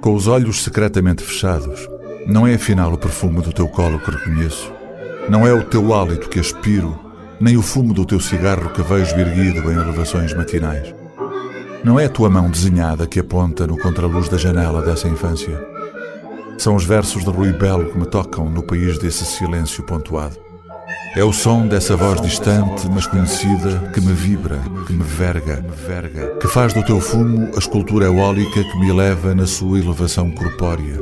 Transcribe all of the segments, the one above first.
Com os olhos secretamente fechados, não é afinal o perfume do teu colo que reconheço, não é o teu hálito que aspiro, nem o fumo do teu cigarro que vejo erguido em elevações matinais. Não é a tua mão desenhada que aponta no contraluz da janela dessa infância. São os versos de Rui Belo que me tocam no país desse silêncio pontuado. É o som dessa voz distante, mas conhecida, que me vibra, que me verga, que faz do teu fumo a escultura eólica que me eleva na sua elevação corpórea.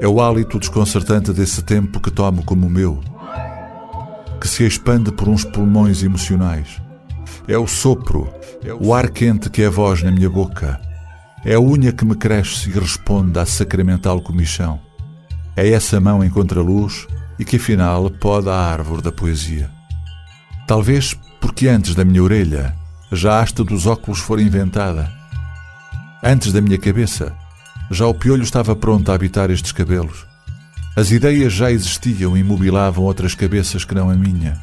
É o hálito desconcertante desse tempo que tomo como meu, que se expande por uns pulmões emocionais. É o sopro, o ar quente que é a voz na minha boca. É a unha que me cresce e responde à sacramental comichão. É essa mão em contraluz e que afinal poda a árvore da poesia. Talvez porque antes da minha orelha já a haste dos óculos fora inventada. Antes da minha cabeça já o piolho estava pronto a habitar estes cabelos. As ideias já existiam e mobilavam outras cabeças que não a minha.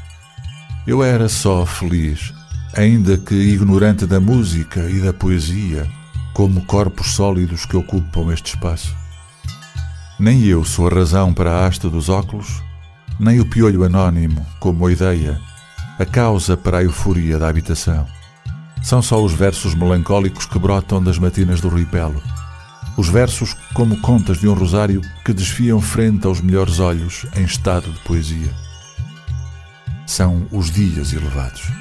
Eu era só feliz, ainda que ignorante da música e da poesia, como corpos sólidos que ocupam este espaço. Nem eu sou a razão para a haste dos óculos, nem o piolho anónimo, como a ideia, a causa para a euforia da habitação. São só os versos melancólicos que brotam das matinas do ripelo. Os versos como contas de um rosário que desfiam frente aos melhores olhos em estado de poesia. São os dias elevados.